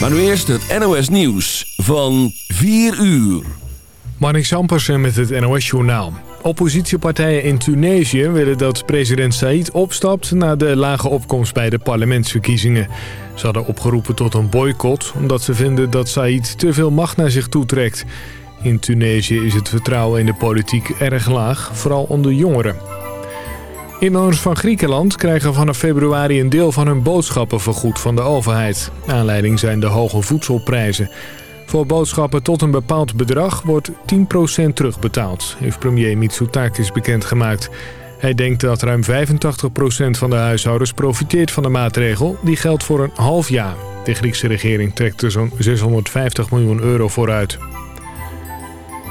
Maar nu eerst het NOS Nieuws van 4 uur. Marnik Sampersen met het NOS Journaal. Oppositiepartijen in Tunesië willen dat president Said opstapt... na de lage opkomst bij de parlementsverkiezingen. Ze hadden opgeroepen tot een boycott... omdat ze vinden dat Said te veel macht naar zich toetrekt. In Tunesië is het vertrouwen in de politiek erg laag, vooral onder jongeren. Inwoners van Griekenland krijgen vanaf februari een deel van hun boodschappen vergoed van de overheid. Aanleiding zijn de hoge voedselprijzen. Voor boodschappen tot een bepaald bedrag wordt 10% terugbetaald, heeft premier Mitsotakis bekendgemaakt. Hij denkt dat ruim 85% van de huishoudens profiteert van de maatregel. Die geldt voor een half jaar. De Griekse regering trekt er zo'n 650 miljoen euro vooruit.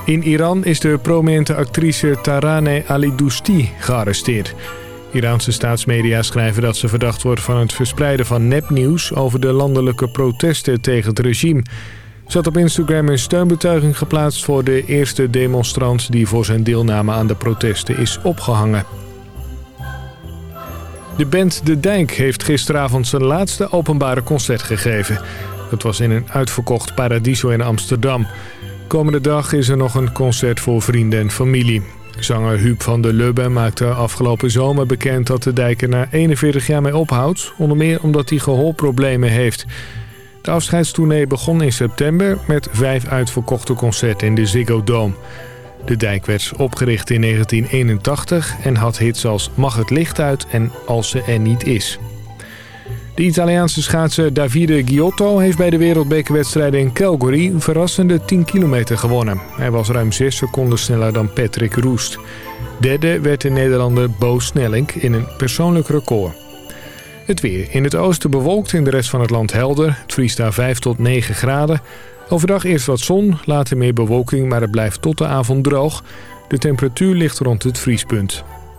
In Iran is de prominente actrice Taraneh Ali-Dousti gearresteerd. Iraanse staatsmedia schrijven dat ze verdacht wordt van het verspreiden van nepnieuws... over de landelijke protesten tegen het regime. Ze had op Instagram een steunbetuiging geplaatst voor de eerste demonstrant... die voor zijn deelname aan de protesten is opgehangen. De band De Dijk heeft gisteravond zijn laatste openbare concert gegeven. Dat was in een uitverkocht Paradiso in Amsterdam... Komende dag is er nog een concert voor vrienden en familie. Zanger Huub van der Lubbe maakte afgelopen zomer bekend dat de dijk er na 41 jaar mee ophoudt. Onder meer omdat hij gehoorproblemen heeft. De afscheidstournee begon in september met vijf uitverkochte concerten in de Ziggo Dome. De dijk werd opgericht in 1981 en had hits als Mag het licht uit en Als ze er niet is. De Italiaanse schaatser Davide Giotto heeft bij de wereldbekerwedstrijden in Calgary een verrassende 10 kilometer gewonnen. Hij was ruim 6 seconden sneller dan Patrick Roest. Derde werd de Nederlander Bo Snelling in een persoonlijk record. Het weer. In het oosten bewolkt, in de rest van het land helder. Het vriest daar 5 tot 9 graden. Overdag eerst wat zon, later meer bewolking, maar het blijft tot de avond droog. De temperatuur ligt rond het vriespunt.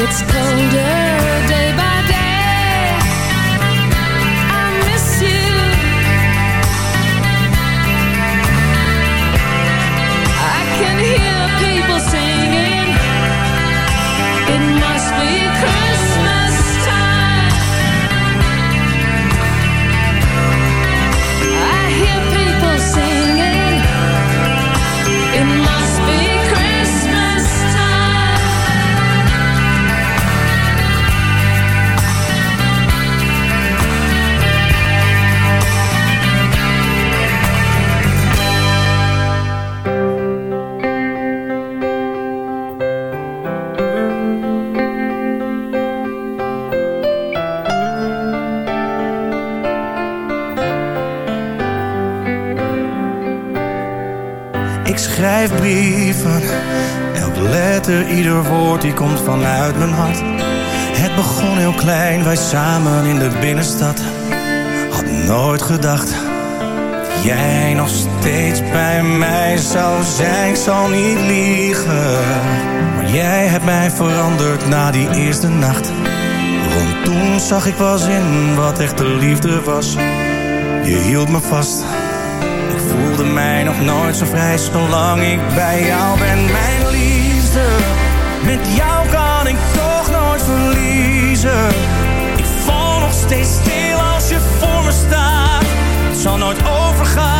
Gets colder begon heel klein, wij samen in de binnenstad. Had nooit gedacht jij nog steeds bij mij zou zijn. Ik zal niet liegen, maar jij hebt mij veranderd na die eerste nacht. Want toen zag ik pas in wat echte liefde was. Je hield me vast voelde mij nog nooit zo vrij zolang ik bij jou ben. Mijn liefde, met jou kan ik toch Ik val nog steeds stil als je voor me staat. Het zal nooit overgaan,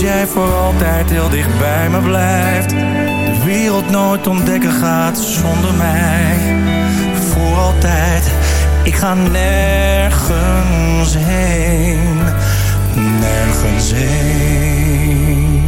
Dat jij voor altijd heel dicht bij me blijft. De wereld nooit ontdekken gaat zonder mij. Voor altijd, ik ga nergens heen. Nergens heen.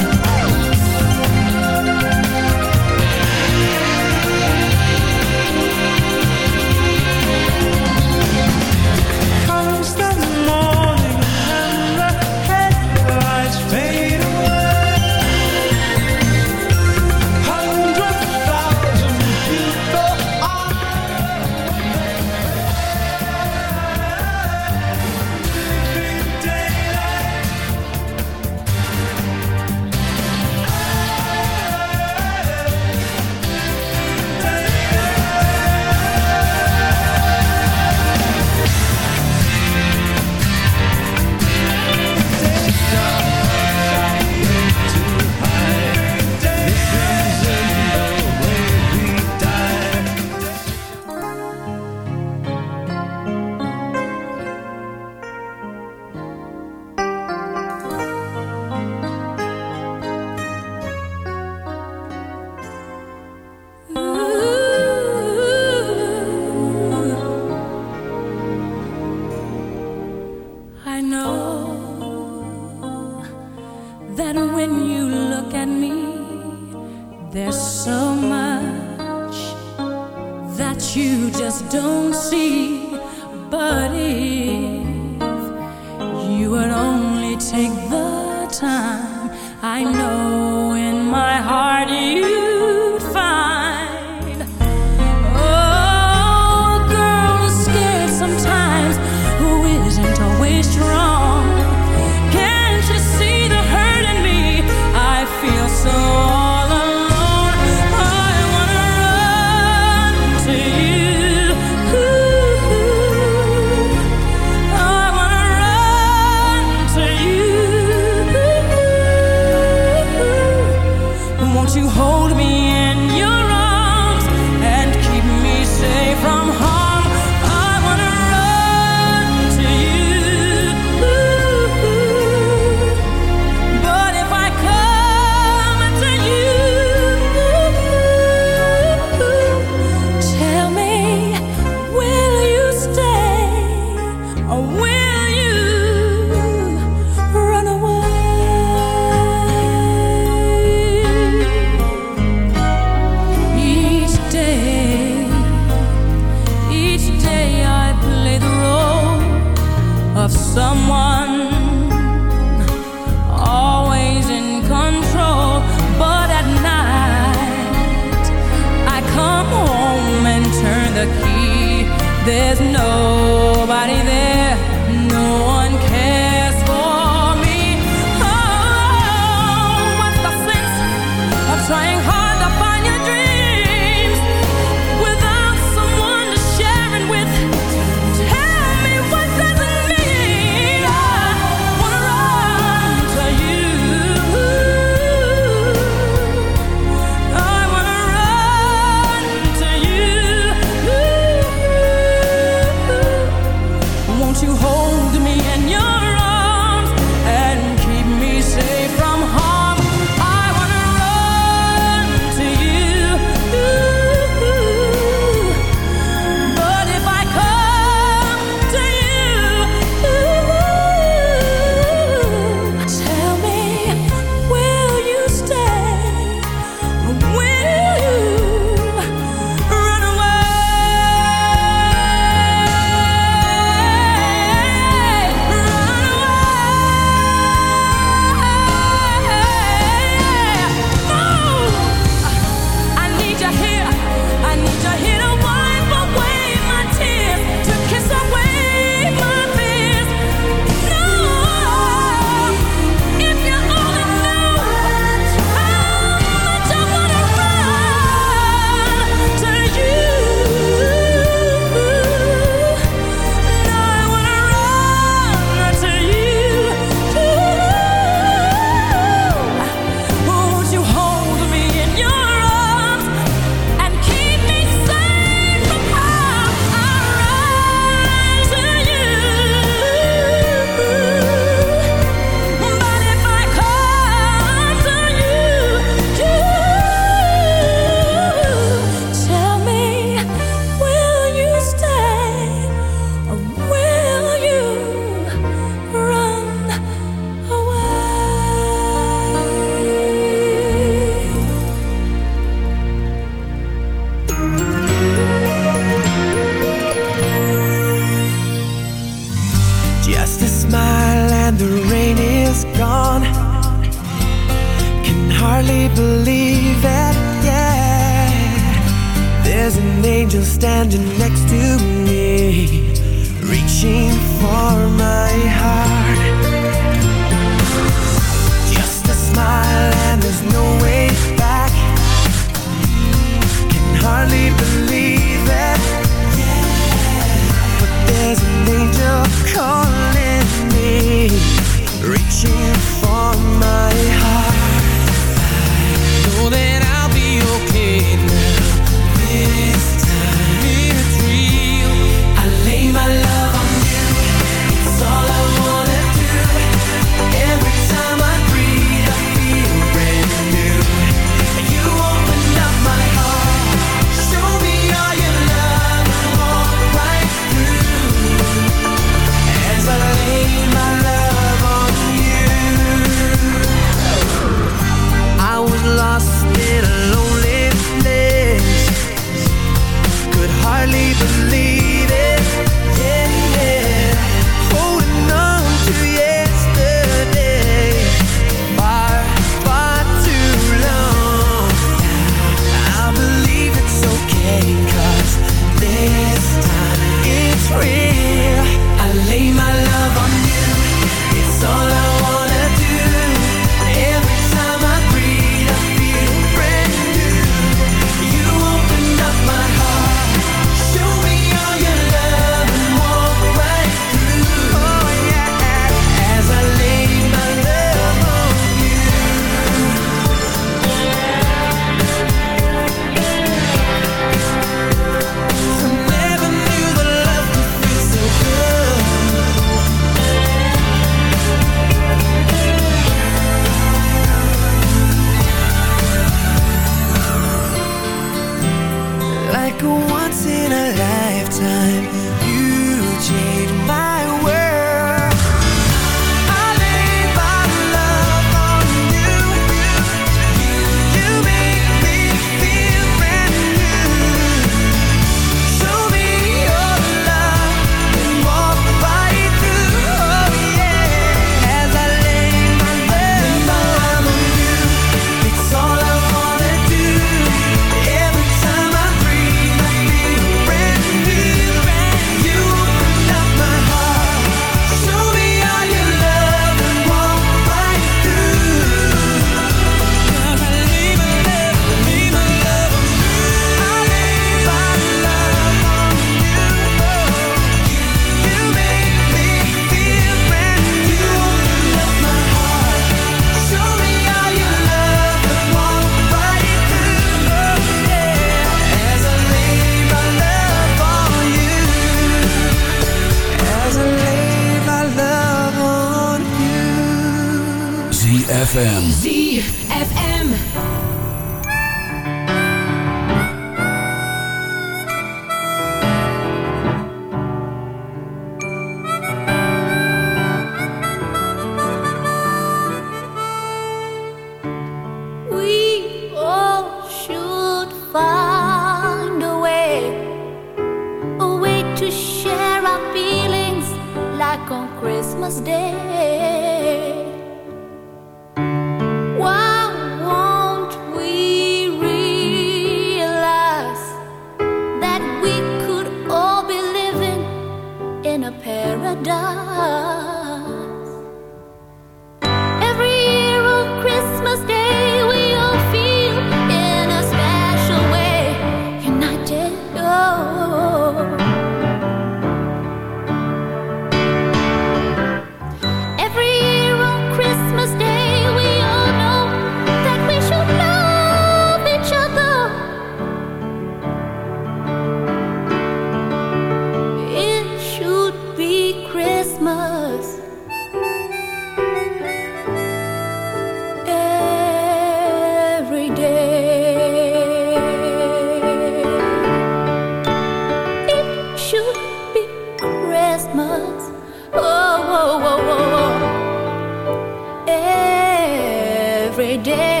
every day.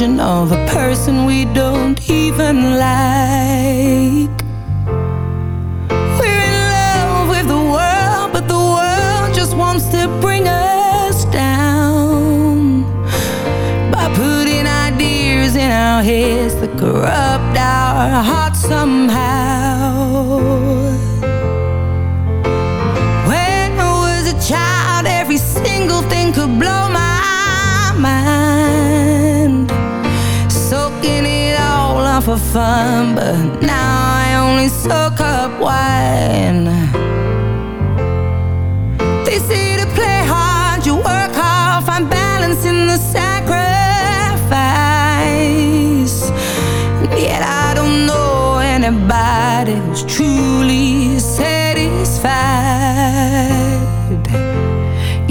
version of a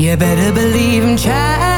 You better believe in child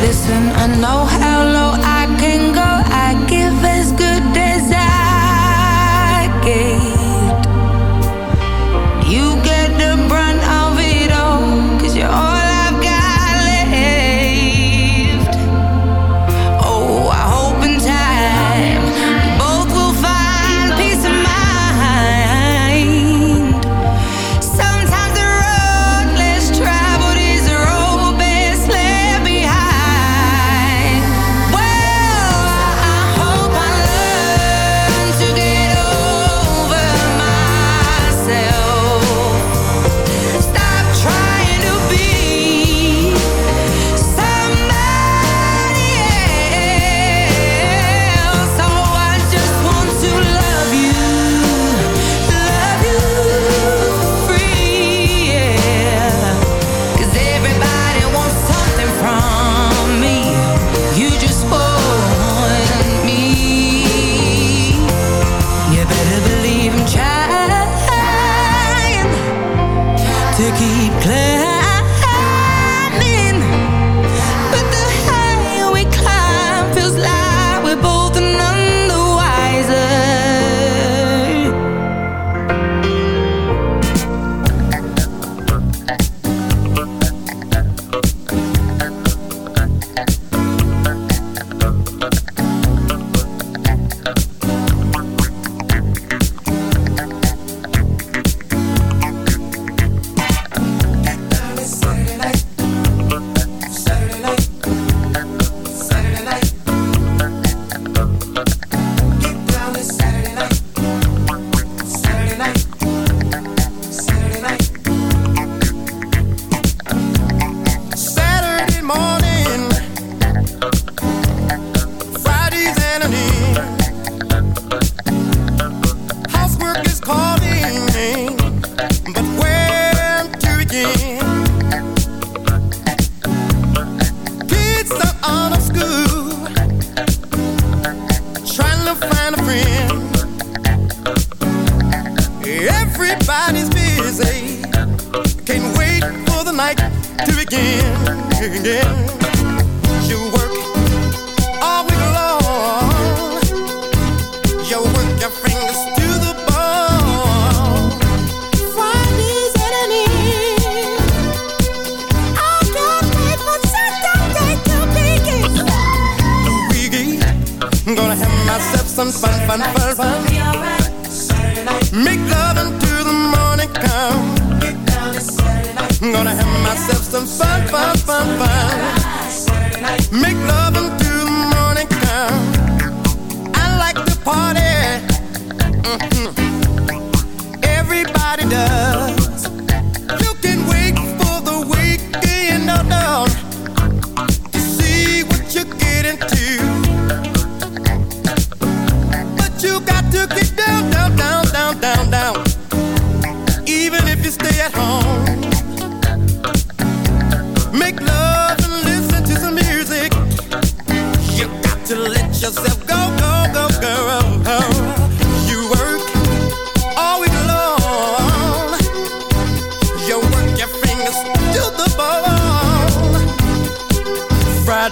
Listen, I know how low I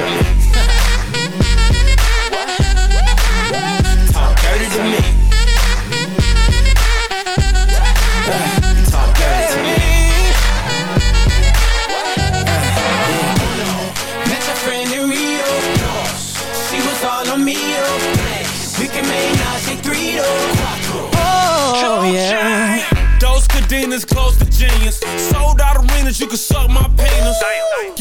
Nation.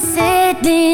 sitting